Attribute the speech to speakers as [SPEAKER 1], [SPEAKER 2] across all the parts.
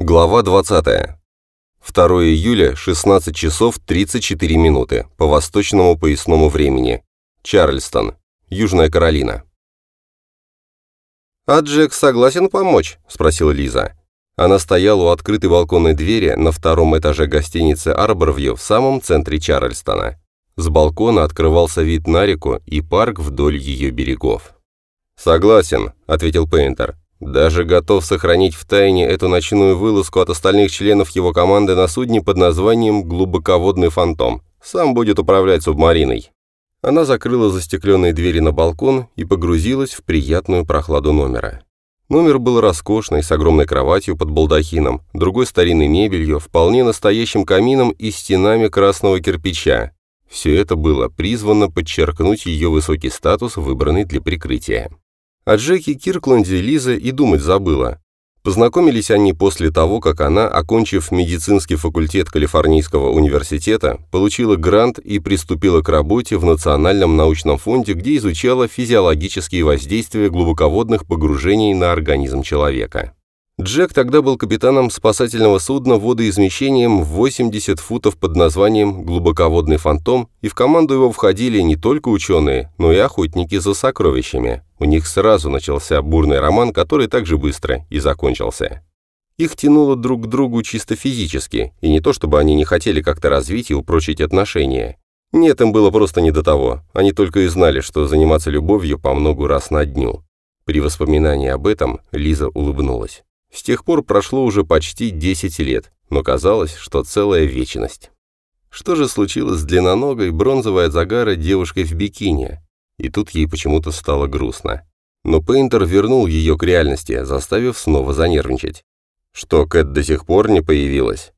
[SPEAKER 1] Глава 20. 2 июля, 16 часов 34 минуты, по восточному поясному времени. Чарльстон, Южная Каролина.
[SPEAKER 2] «А Джек согласен помочь?» – спросила Лиза. Она стояла у открытой балконной двери на втором этаже гостиницы «Арборвью» в самом центре Чарльстона. С балкона открывался вид на реку и парк вдоль ее берегов.
[SPEAKER 1] «Согласен», – ответил Пейнтер. Даже готов сохранить в тайне эту ночную вылазку от остальных членов его команды на судне под названием «Глубоководный фантом». Сам будет управлять субмариной. Она закрыла застекленные двери на балкон и погрузилась в приятную прохладу номера. Номер был роскошный, с огромной кроватью под балдахином, другой старинной мебелью, вполне настоящим камином и стенами красного кирпича. Все это было призвано подчеркнуть ее высокий статус, выбранный для прикрытия. О Джеки Киркленде Лиза и думать забыла. Познакомились они после того, как она, окончив медицинский факультет Калифорнийского университета, получила грант и приступила к работе в Национальном научном фонде, где изучала физиологические воздействия глубоководных погружений на организм человека. Джек тогда был капитаном спасательного судна водоизмещением 80 футов под названием «Глубоководный фантом», и в команду его входили не только ученые, но и охотники за сокровищами. У них сразу начался бурный роман, который также быстро и закончился. Их тянуло друг к другу чисто физически, и не то чтобы они не хотели как-то развить и упрочить отношения. Нет, им было просто не до того, они только и знали, что заниматься любовью по многу раз на дню. При воспоминании об этом Лиза улыбнулась. С тех пор прошло уже почти 10 лет, но казалось, что целая вечность. Что же случилось с длинноногой, бронзовой от загара девушкой в бикини? И тут ей почему-то стало грустно. Но Пейнтер вернул ее к реальности, заставив снова занервничать. Что, Кэт до сих пор не появилась?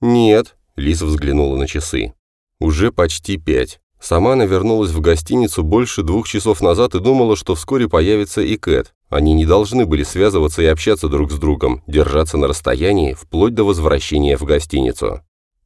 [SPEAKER 1] Нет, Лиза взглянула на часы. Уже почти пять. Сама она вернулась в гостиницу больше двух часов назад и думала, что вскоре появится и Кэт. Они не должны были связываться и общаться друг с другом, держаться на расстоянии, вплоть до возвращения в гостиницу.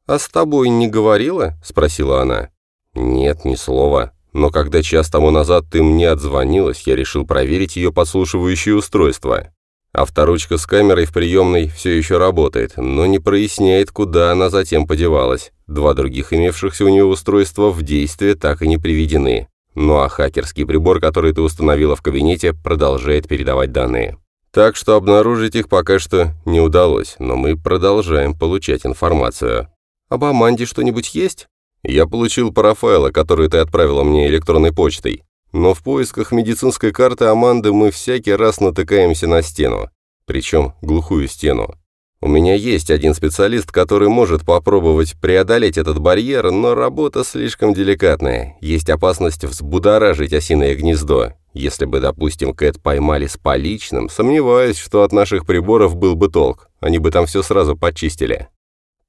[SPEAKER 1] «А с тобой не говорила?» – спросила она. «Нет, ни слова. Но когда час тому назад ты мне отзвонилась, я решил проверить ее подслушивающее устройство. Авторучка с камерой в приемной все еще работает, но не проясняет, куда она затем подевалась. Два других имевшихся у нее устройства в действие так и не приведены. Ну а хакерский прибор, который ты установила в кабинете, продолжает передавать данные. Так что обнаружить их пока что не удалось, но мы продолжаем получать информацию. Об Аманде что-нибудь есть? Я получил парафайла, который ты отправила мне электронной почтой. Но в поисках медицинской карты Аманды мы всякий раз натыкаемся на стену. Причем глухую стену. У меня есть один специалист, который может попробовать преодолеть этот барьер, но работа слишком деликатная. Есть опасность взбудоражить осиное гнездо. Если бы, допустим, Кэт поймали с поличным, сомневаюсь, что от наших приборов был бы толк. Они бы там все сразу почистили.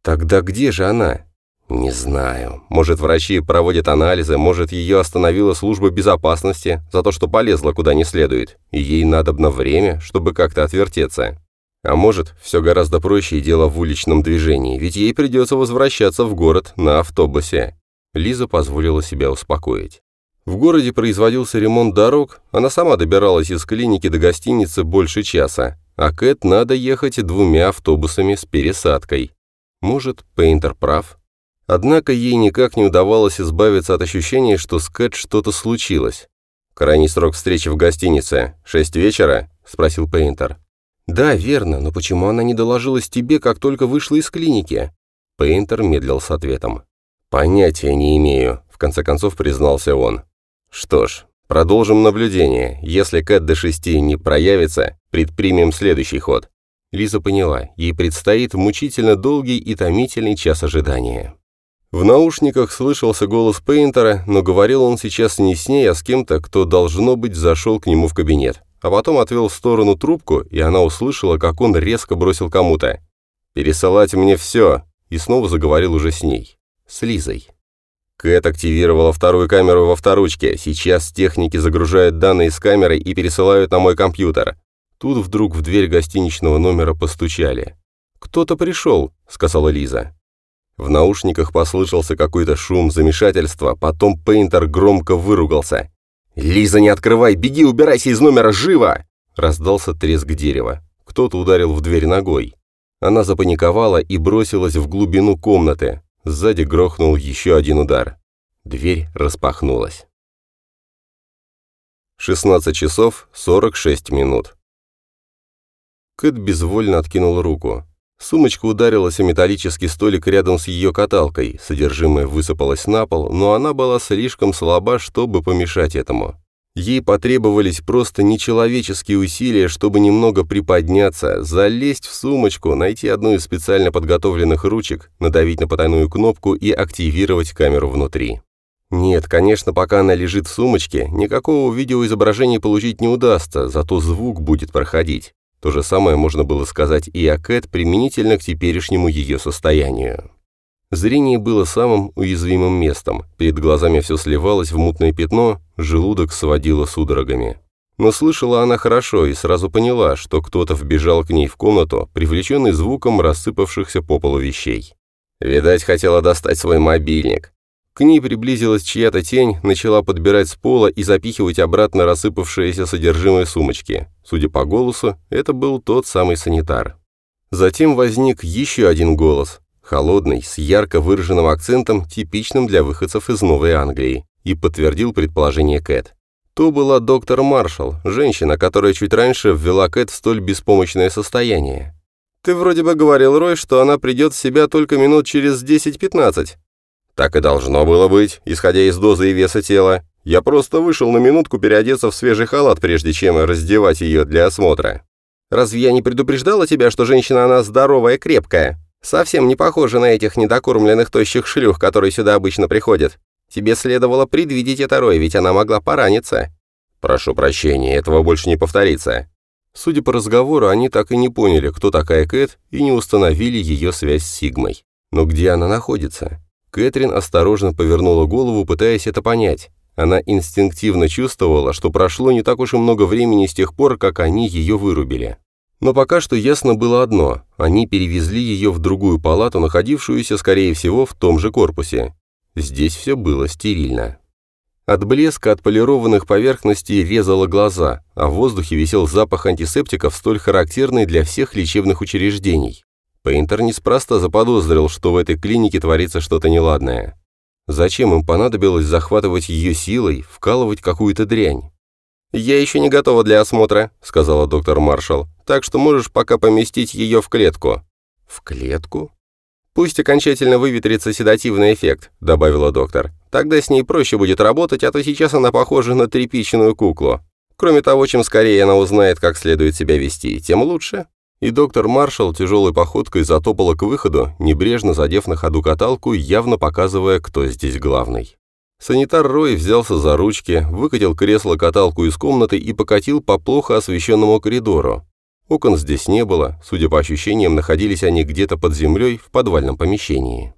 [SPEAKER 1] Тогда где же она? Не знаю. Может, врачи проводят анализы, может, ее остановила служба безопасности за то, что полезла куда не следует, и ей надобно время, чтобы как-то отвертеться. А может, все гораздо проще и дело в уличном движении, ведь ей придется возвращаться в город на автобусе. Лиза позволила себя успокоить. В городе производился ремонт дорог, она сама добиралась из клиники до гостиницы больше часа, а Кэт надо ехать двумя автобусами с пересадкой. Может, Пейнтер прав? Однако ей никак не удавалось избавиться от ощущения, что с Кэт что-то случилось. «Крайний срок встречи в гостинице. Шесть вечера?» – спросил Пейнтер. «Да, верно, но почему она не доложилась тебе, как только вышла из клиники?» Пейнтер медлил с ответом. «Понятия не имею», — в конце концов признался он. «Что ж, продолжим наблюдение. Если Кэт до шести не проявится, предпримем следующий ход». Лиза поняла, ей предстоит мучительно долгий и томительный час ожидания. В наушниках слышался голос Пейнтера, но говорил он сейчас не с ней, а с кем-то, кто, должно быть, зашел к нему в кабинет а потом отвел в сторону трубку, и она услышала, как он резко бросил кому-то. «Пересылать мне все!» и снова заговорил уже с ней. С Лизой. Кэт активировала вторую камеру во вторучке. Сейчас техники загружают данные с камеры и пересылают на мой компьютер. Тут вдруг в дверь гостиничного номера постучали. «Кто-то пришел», — сказала Лиза. В наушниках послышался какой-то шум, замешательства, потом Пейнтер громко выругался. «Лиза, не открывай! Беги, убирайся из номера, живо!» Раздался треск дерева. Кто-то ударил в дверь ногой.
[SPEAKER 2] Она запаниковала и бросилась в глубину комнаты. Сзади грохнул еще один удар. Дверь распахнулась. 16 часов 46 минут. Кэт безвольно откинул руку. Сумочка ударилась о металлический столик рядом с ее каталкой, содержимое высыпалось на пол, но она была слишком слаба, чтобы помешать этому. Ей потребовались просто нечеловеческие усилия, чтобы немного приподняться, залезть в сумочку, найти одну из специально подготовленных ручек, надавить на потайную кнопку и активировать камеру внутри. Нет, конечно, пока она лежит в сумочке, никакого видеоизображения получить не удастся, зато звук будет проходить. То же самое можно было сказать и о Кэт применительно к теперешнему ее состоянию. Зрение было самым уязвимым местом, перед глазами все сливалось в мутное пятно, желудок сводило судорогами. Но слышала она хорошо и сразу поняла, что кто-то вбежал к ней в комнату, привлеченный звуком рассыпавшихся по полу вещей. Видать, хотела достать свой мобильник. К ней приблизилась чья-то тень, начала подбирать с пола и запихивать обратно рассыпавшееся содержимое сумочки. Судя по голосу, это был тот самый санитар. Затем возник еще один голос, холодный, с ярко выраженным акцентом, типичным для выходцев из Новой Англии, и подтвердил предположение Кэт. То была доктор Маршалл, женщина, которая чуть раньше ввела Кэт в столь беспомощное состояние. «Ты вроде бы говорил, Рой, что она придет в себя только минут через 10-15. Так и должно было быть, исходя из дозы и веса тела. Я просто вышел на минутку переодеться в свежий халат, прежде чем раздевать ее для осмотра. Разве я не предупреждала тебя, что женщина она здоровая, крепкая? Совсем не похожа на этих недокормленных тощих шлюх, которые сюда обычно приходят. Тебе следовало предвидеть это, Рой, ведь она могла пораниться. Прошу прощения, этого больше не повторится. Судя по разговору, они так и не поняли, кто такая Кэт, и не установили ее связь с Сигмой. Но где она находится? Кэтрин осторожно повернула голову, пытаясь это понять. Она инстинктивно чувствовала, что прошло не так уж и много времени с тех пор, как они ее вырубили. Но пока что ясно было одно – они перевезли ее в другую палату, находившуюся, скорее всего, в том же корпусе. Здесь все было стерильно. От блеска отполированных поверхностей резало глаза, а в воздухе висел запах антисептиков, столь характерный для всех лечебных учреждений. Пейнтер неспроста заподозрил, что в этой клинике творится что-то неладное. Зачем им понадобилось захватывать ее силой, вкалывать какую-то дрянь? «Я еще не готова для осмотра», — сказала доктор Маршалл, «так что можешь пока поместить ее в клетку». «В клетку?» «Пусть окончательно выветрится седативный эффект», — добавила доктор. «Тогда с ней проще будет работать, а то сейчас она похожа на тряпичную куклу. Кроме того, чем скорее она узнает, как следует себя вести, тем лучше» и доктор Маршалл тяжелой походкой затопала к выходу, небрежно задев на ходу каталку, явно показывая, кто здесь главный. Санитар Рой взялся за ручки, выкатил кресло-каталку из комнаты и покатил по плохо освещенному коридору. Окон здесь не было, судя по ощущениям, находились они где-то под землей в подвальном помещении.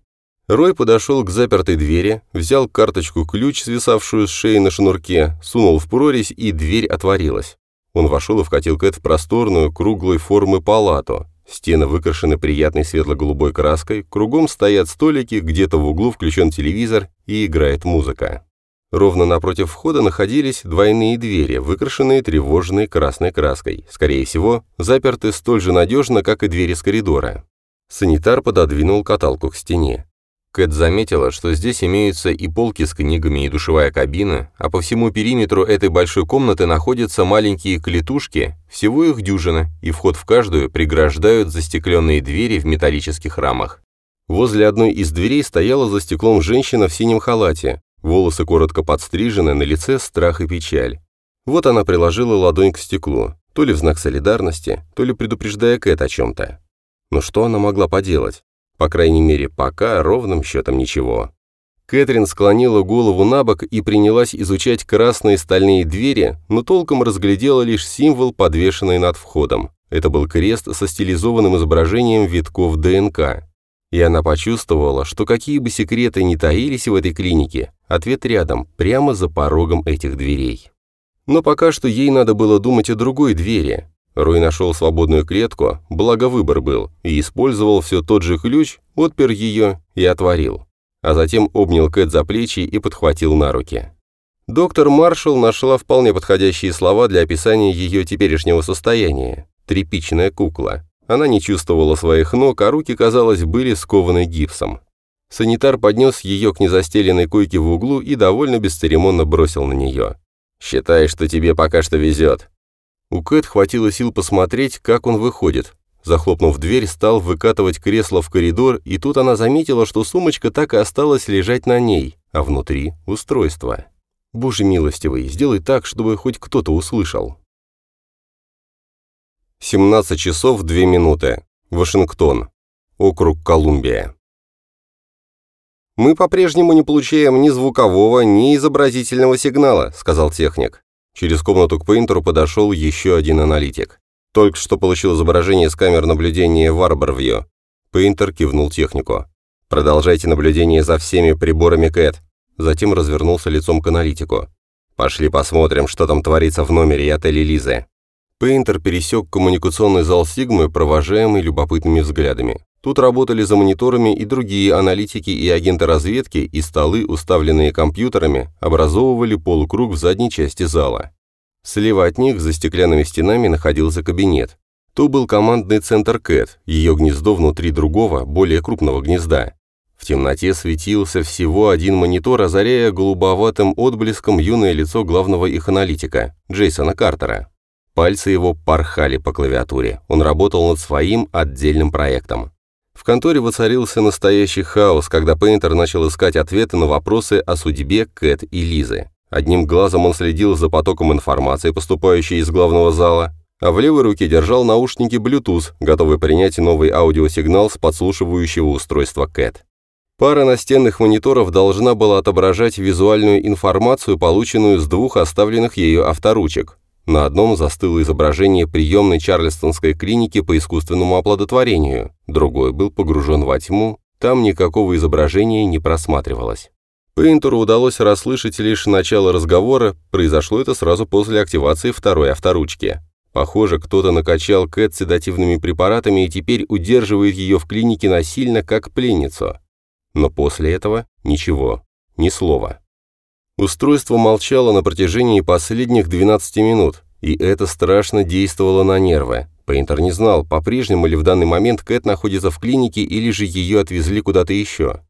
[SPEAKER 2] Рой подошел к запертой двери, взял карточку-ключ, свисавшую с шеи на шнурке, сунул в прорезь, и дверь отворилась. Он вошел и вкатил Кэт в просторную, круглой формы палату. Стены выкрашены приятной светло-голубой краской, кругом стоят столики, где-то в углу включен телевизор и играет музыка. Ровно напротив входа находились двойные двери, выкрашенные тревожной красной краской. Скорее всего, заперты столь же надежно, как и двери с коридора. Санитар пододвинул каталку к стене. Кэт заметила, что здесь имеются и полки с книгами, и душевая кабина, а по всему периметру этой большой комнаты находятся маленькие клетушки, всего их дюжина, и вход в каждую преграждают застекленные двери в металлических рамах. Возле одной из дверей стояла за стеклом женщина в синем халате, волосы коротко подстрижены, на лице страх и печаль. Вот она приложила ладонь к стеклу, то ли в знак солидарности, то ли предупреждая Кэт о чем-то. Но что она могла поделать? По крайней мере, пока ровным счетом ничего. Кэтрин склонила голову на бок и принялась изучать красные стальные двери, но толком разглядела лишь символ, подвешенный над входом. Это был крест со стилизованным изображением витков ДНК. И она почувствовала, что какие бы секреты ни таились в этой клинике, ответ рядом, прямо за порогом этих дверей. Но пока что ей надо было думать о другой двери, Руй нашел свободную клетку, благо выбор был, и использовал все тот же ключ, отпер ее и отворил. А затем обнял Кэт за плечи и подхватил на руки. Доктор Маршалл нашла вполне подходящие слова для описания ее теперешнего состояния. Тряпичная кукла. Она не чувствовала своих ног, а руки, казалось, были скованы гипсом. Санитар поднес ее к незастеленной койке в углу и довольно бесцеремонно бросил на нее. «Считай, что тебе пока что везет». У Кэт хватило сил посмотреть, как он выходит. Захлопнув дверь, стал выкатывать кресло в коридор, и тут она заметила, что сумочка так и осталась лежать на ней, а внутри – устройство. Боже милостивый, сделай так, чтобы хоть кто-то услышал. 17 часов 2 минуты. Вашингтон. Округ Колумбия. «Мы по-прежнему не получаем ни звукового, ни изобразительного сигнала», — сказал техник. Через комнату к принтеру подошел еще один аналитик. Только что получил изображение с камер наблюдения в Арборвью. Пейнтер кивнул технику. «Продолжайте наблюдение за всеми приборами Кэт». Затем развернулся лицом к аналитику. «Пошли посмотрим, что там творится в номере и отеле Лизы». Пейнтер пересек коммуникационный зал Сигмы, провожаемый любопытными взглядами. Тут работали за мониторами и другие аналитики и агенты разведки, и столы, уставленные компьютерами, образовывали полукруг в задней части зала. Слева от них, за стеклянными стенами, находился кабинет. То был командный центр Кэт, ее гнездо внутри другого, более крупного гнезда. В темноте светился всего один монитор, озаряя голубоватым отблеском юное лицо главного их аналитика, Джейсона Картера. Пальцы его порхали по клавиатуре. Он работал над своим отдельным проектом. В конторе воцарился настоящий хаос, когда Пейнтер начал искать ответы на вопросы о судьбе Кэт и Лизы. Одним глазом он следил за потоком информации, поступающей из главного зала, а в левой руке держал наушники Bluetooth, готовый принять новый аудиосигнал с подслушивающего устройства Кэт. Пара настенных мониторов должна была отображать визуальную информацию, полученную с двух оставленных ею авторучек, на одном застыло изображение приемной Чарльстонской клиники по искусственному оплодотворению, другой был погружен во тьму, там никакого изображения не просматривалось. Пейнтеру удалось расслышать лишь начало разговора, произошло это сразу после активации второй авторучки. Похоже, кто-то накачал Кэт седативными препаратами и теперь удерживает ее в клинике насильно, как пленницу. Но после этого ничего, ни слова. Устройство молчало на протяжении последних 12 минут, и это страшно действовало на нервы. Пейнтер не знал, по-прежнему ли в данный момент Кэт находится в клинике или же ее отвезли куда-то еще.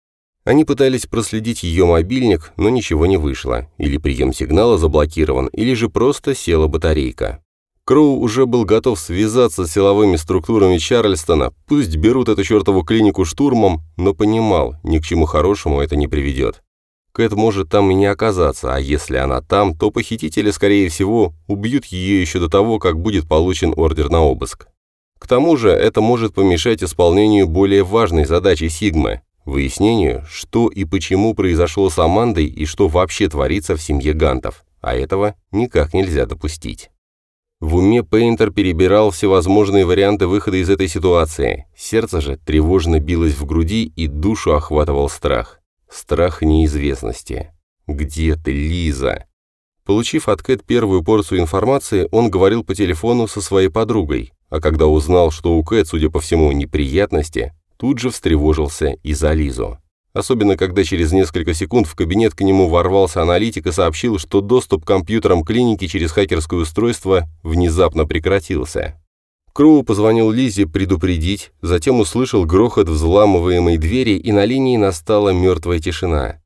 [SPEAKER 2] Они пытались проследить ее мобильник, но ничего не вышло. Или прием сигнала заблокирован, или же просто села батарейка. Кроу уже был готов связаться с силовыми структурами Чарльстона, пусть берут эту чертову клинику штурмом, но понимал, ни к чему хорошему это не приведет. Кэт может там и не оказаться, а если она там, то похитители, скорее всего, убьют ее еще до того, как будет получен ордер на обыск. К тому же это может помешать исполнению более важной задачи Сигмы – выяснению, что и почему произошло с Амандой и что вообще творится в семье Гантов, а этого никак нельзя допустить. В уме Пейнтер перебирал всевозможные варианты выхода из этой ситуации. Сердце же тревожно билось в груди и душу охватывал страх. Страх неизвестности. «Где ты, Лиза?» Получив от Кэт первую порцию информации, он говорил по телефону со своей подругой, а когда узнал, что у Кэт, судя по всему, неприятности, тут же встревожился и за Лизу. Особенно, когда через несколько секунд в кабинет к нему ворвался аналитик и сообщил, что доступ к компьютерам клиники через хакерское устройство внезапно прекратился. Кроу позвонил Лизе предупредить, затем услышал грохот взламываемой двери, и на линии настала мертвая тишина.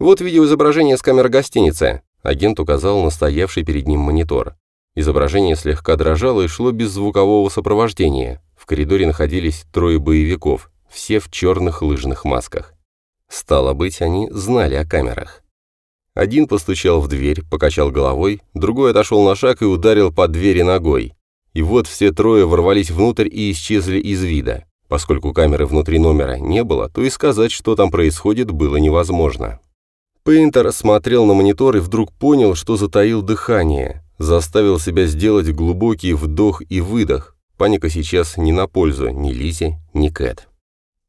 [SPEAKER 2] «Вот видеоизображение с камеры гостиницы», — агент указал на стоявший перед ним монитор. Изображение слегка дрожало и шло без звукового сопровождения. В коридоре находились трое боевиков, все в черных лыжных масках. Стало быть, они знали о камерах. Один постучал в дверь, покачал головой, другой отошел на шаг и ударил по двери ногой. И вот все трое ворвались внутрь и исчезли из вида. Поскольку камеры внутри номера не было, то и сказать, что там происходит, было невозможно. Пейнтер смотрел на монитор и вдруг понял, что затаил дыхание. Заставил себя сделать глубокий вдох и выдох. Паника сейчас не на пользу ни Лизе, ни Кэт.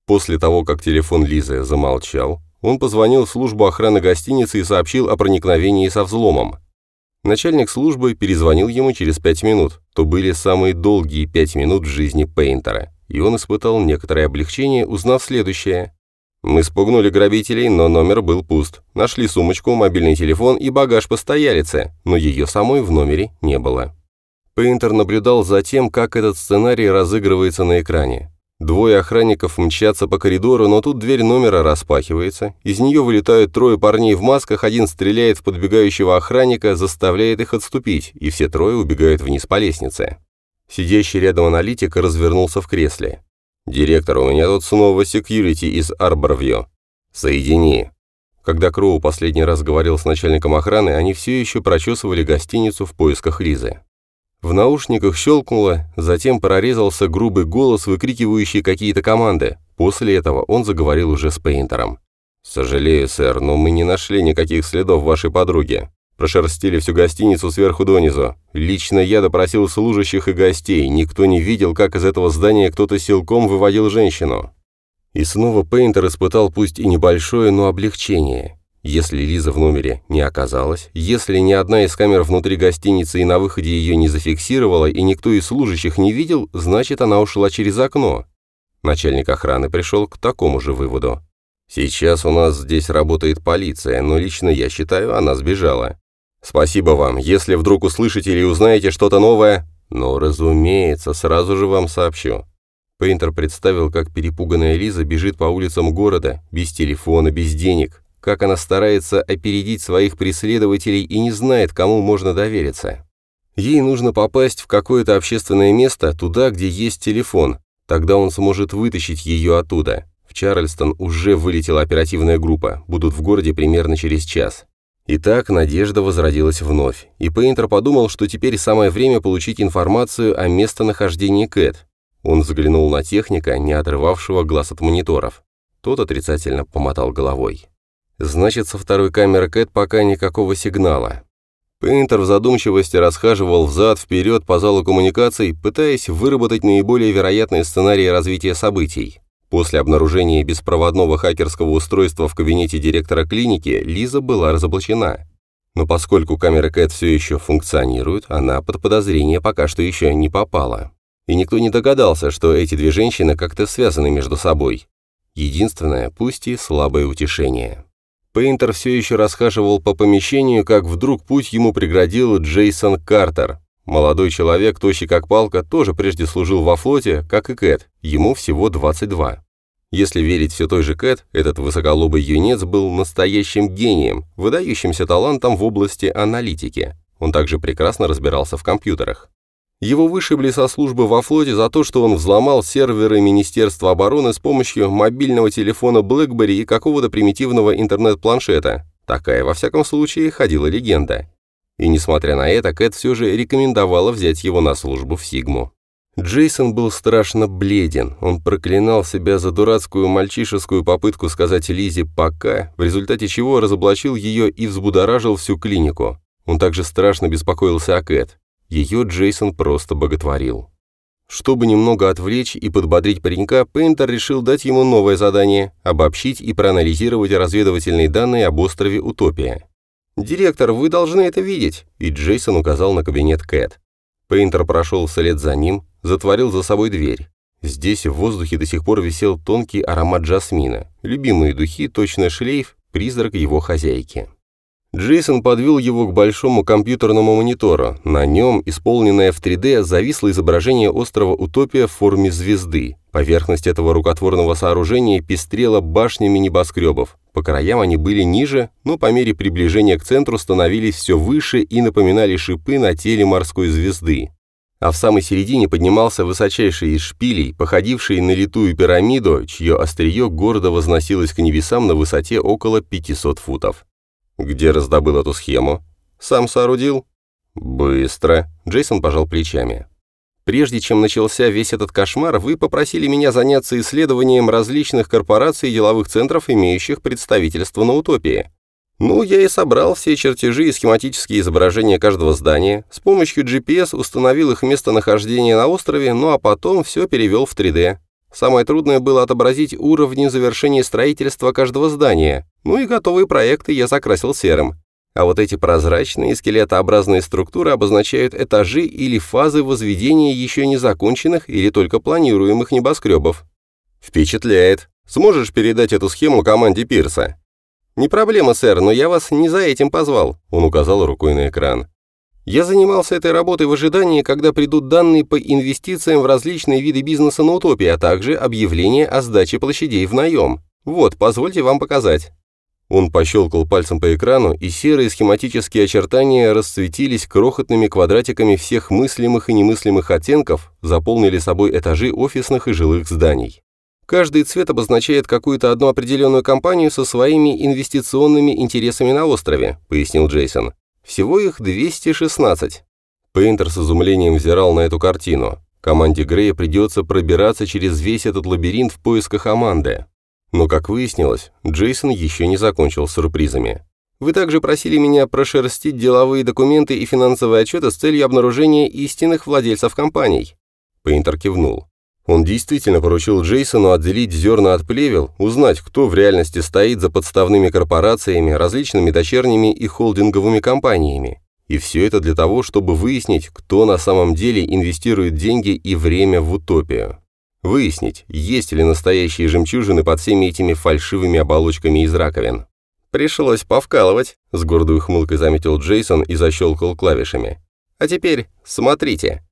[SPEAKER 2] После того, как телефон Лизы замолчал, он позвонил в службу охраны гостиницы и сообщил о проникновении со взломом. Начальник службы перезвонил ему через пять минут. То были самые долгие пять минут в жизни Пейнтера, и он испытал некоторое облегчение, узнав следующее. «Мы спугнули грабителей, но номер был пуст. Нашли сумочку, мобильный телефон и багаж постоялицы, но ее самой в номере не было». Пейнтер наблюдал за тем, как этот сценарий разыгрывается на экране. Двое охранников мчатся по коридору, но тут дверь номера распахивается. Из нее вылетают трое парней в масках, один стреляет в подбегающего охранника, заставляет их отступить, и все трое убегают вниз по лестнице. Сидящий рядом аналитик развернулся в кресле. «Директор, у меня тут снова секьюрити из Арборвью. Соедини». Когда Кроу последний раз говорил с начальником охраны, они все еще прочесывали гостиницу в поисках Лизы. В наушниках щелкнуло, затем прорезался грубый голос, выкрикивающий какие-то команды. После этого он заговорил уже с Пейнтером. «Сожалею, сэр, но мы не нашли никаких следов вашей подруги. Прошерстили всю гостиницу сверху донизу. Лично я допросил служащих и гостей. Никто не видел, как из этого здания кто-то силком выводил женщину». И снова Пейнтер испытал пусть и небольшое, но облегчение. Если Лиза в номере не оказалась, если ни одна из камер внутри гостиницы и на выходе ее не зафиксировала и никто из служащих не видел, значит она ушла через окно. Начальник охраны пришел к такому же выводу. Сейчас у нас здесь работает полиция, но лично я считаю, она сбежала. Спасибо вам. Если вдруг услышите или узнаете что-то новое, ну, разумеется, сразу же вам сообщу. Пейнтер представил, как перепуганная Лиза бежит по улицам города, без телефона, без денег, как она старается опередить своих преследователей и не знает, кому можно довериться. Ей нужно попасть в какое-то общественное место, туда, где есть телефон, тогда он сможет вытащить ее оттуда. В Чарльстон уже вылетела оперативная группа, будут в городе примерно через час. Итак, надежда возродилась вновь, и Пейнтер подумал, что теперь самое время получить информацию о местонахождении Кэт. Он взглянул на техника, не отрывавшего глаз от мониторов. Тот отрицательно помотал головой. Значит, со второй камеры Кэт пока никакого сигнала. Пейнтер в задумчивости расхаживал взад-вперед по залу коммуникаций, пытаясь выработать наиболее вероятные сценарии развития событий. После обнаружения беспроводного хакерского устройства в кабинете директора клиники Лиза была разоблачена. Но поскольку камеры Кэт все еще функционируют, она под подозрение пока что еще не попала. И никто не догадался, что эти две женщины как-то связаны между собой. Единственное, пусть и слабое утешение. Пейнтер все еще расхаживал по помещению, как вдруг путь ему преградил Джейсон Картер. Молодой человек, тощий как палка, тоже прежде служил во флоте, как и Кэт, ему всего 22. Если верить все той же Кэт, этот высоколобый юнец был настоящим гением, выдающимся талантом в области аналитики. Он также прекрасно разбирался в компьютерах. Его вышибли со службы во флоте за то, что он взломал серверы Министерства обороны с помощью мобильного телефона BlackBerry и какого-то примитивного интернет-планшета. Такая, во всяком случае, ходила легенда. И несмотря на это, Кэт все же рекомендовала взять его на службу в Сигму. Джейсон был страшно бледен, он проклинал себя за дурацкую мальчишескую попытку сказать Лизе «пока», в результате чего разоблачил ее и взбудоражил всю клинику. Он также страшно беспокоился о Кэт. Ее Джейсон просто боготворил. Чтобы немного отвлечь и подбодрить паренька, Пейнтер решил дать ему новое задание – обобщить и проанализировать разведывательные данные об острове Утопия. «Директор, вы должны это видеть», и Джейсон указал на кабинет Кэт. Пейнтер прошел вслед за ним, затворил за собой дверь. Здесь в воздухе до сих пор висел тонкий аромат жасмина, любимые духи, точно шлейф, призрак его хозяйки. Джейсон подвел его к большому компьютерному монитору. На нем, исполненное в 3D, зависло изображение острова Утопия в форме звезды. Поверхность этого рукотворного сооружения пестрела башнями небоскребов. По краям они были ниже, но по мере приближения к центру становились все выше и напоминали шипы на теле морской звезды. А в самой середине поднимался высочайший из шпилей, походивший на литую пирамиду, чье острие гордо возносилось к небесам на высоте около 500 футов. «Где раздобыл эту схему?» «Сам соорудил?» «Быстро», — Джейсон пожал плечами. «Прежде чем начался весь этот кошмар, вы попросили меня заняться исследованием различных корпораций и деловых центров, имеющих представительство на утопии. Ну, я и собрал все чертежи и схематические изображения каждого здания, с помощью GPS установил их местонахождение на острове, ну а потом все перевел в 3D. Самое трудное было отобразить уровни завершения строительства каждого здания, ну и готовые проекты я закрасил серым. А вот эти прозрачные скелетообразные структуры обозначают этажи или фазы возведения еще не законченных или только планируемых небоскребов. Впечатляет. Сможешь передать эту схему команде Пирса? Не проблема, сэр, но я вас не за этим позвал, он указал рукой на экран. Я занимался этой работой в ожидании, когда придут данные по инвестициям в различные виды бизнеса на Утопии, а также объявление о сдаче площадей в наем. Вот, позвольте вам показать». Он пощелкал пальцем по экрану, и серые схематические очертания расцветились крохотными квадратиками всех мыслимых и немыслимых оттенков, заполнили собой этажи офисных и жилых зданий. Каждый цвет обозначает какую-то одну определенную компанию со своими инвестиционными интересами на острове, пояснил Джейсон. Всего их 216. Пейнтер с изумлением взирал на эту картину. Команде Грея придется пробираться через весь этот лабиринт в поисках Аманды. Но, как выяснилось, Джейсон еще не закончил с сюрпризами. Вы также просили меня прошерстить деловые документы и финансовые отчеты с целью обнаружения истинных владельцев компаний. Пейнтер кивнул. Он действительно поручил Джейсону отделить зерна от плевел, узнать, кто в реальности стоит за подставными корпорациями, различными дочерними и холдинговыми компаниями. И все это для того, чтобы выяснить, кто на самом деле инвестирует деньги и время в утопию. Выяснить, есть ли настоящие жемчужины под всеми этими фальшивыми оболочками из раковин. «Пришлось повкалывать», — с гордой ухмылкой заметил Джейсон и защелкал клавишами. «А теперь смотрите».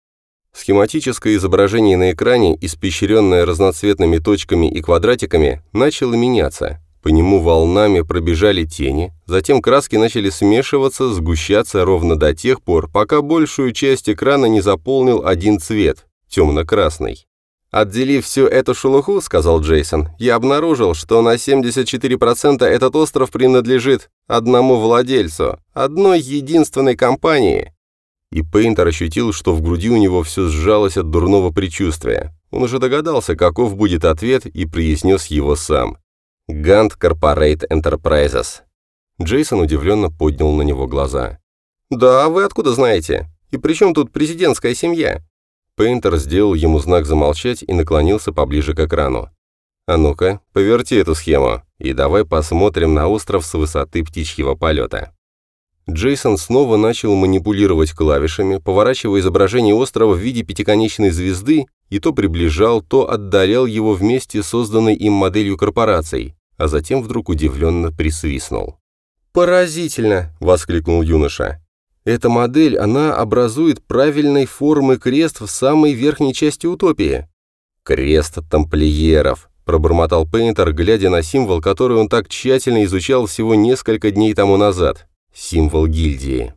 [SPEAKER 2] Схематическое изображение на экране, испещренное разноцветными точками и квадратиками, начало меняться. По нему волнами пробежали тени, затем краски начали смешиваться, сгущаться ровно до тех пор, пока большую часть экрана не заполнил один цвет – темно-красный. «Отделив всю эту шелуху, — сказал Джейсон, — я обнаружил, что на 74% этот остров принадлежит одному владельцу, одной единственной компании». И Пейнтер ощутил, что в груди у него все сжалось от дурного предчувствия. Он уже догадался, каков будет ответ, и произнес его сам. «Gantt Corporate Enterprises». Джейсон удивленно поднял на него глаза. «Да, вы откуда знаете? И при чем тут президентская семья?» Пейнтер сделал ему знак замолчать и наклонился поближе к экрану. «А ну-ка, поверти эту схему, и давай посмотрим на остров с высоты птичьего полета». Джейсон снова начал манипулировать клавишами, поворачивая изображение острова в виде пятиконечной звезды и то приближал, то отдалял его вместе с созданной им моделью корпораций, а затем вдруг удивленно присвистнул. «Поразительно!» – воскликнул юноша. Эта модель, она образует правильной формы крест в самой верхней части утопии. Крест тамплиеров, пробормотал Пейнтер, глядя на символ, который он так тщательно изучал всего несколько дней тому назад. Символ гильдии.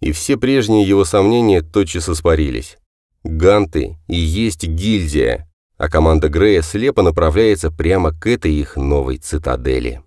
[SPEAKER 2] И все прежние его сомнения тотчас испарились. Ганты и есть гильдия, а команда Грея слепо направляется прямо к этой их новой цитадели.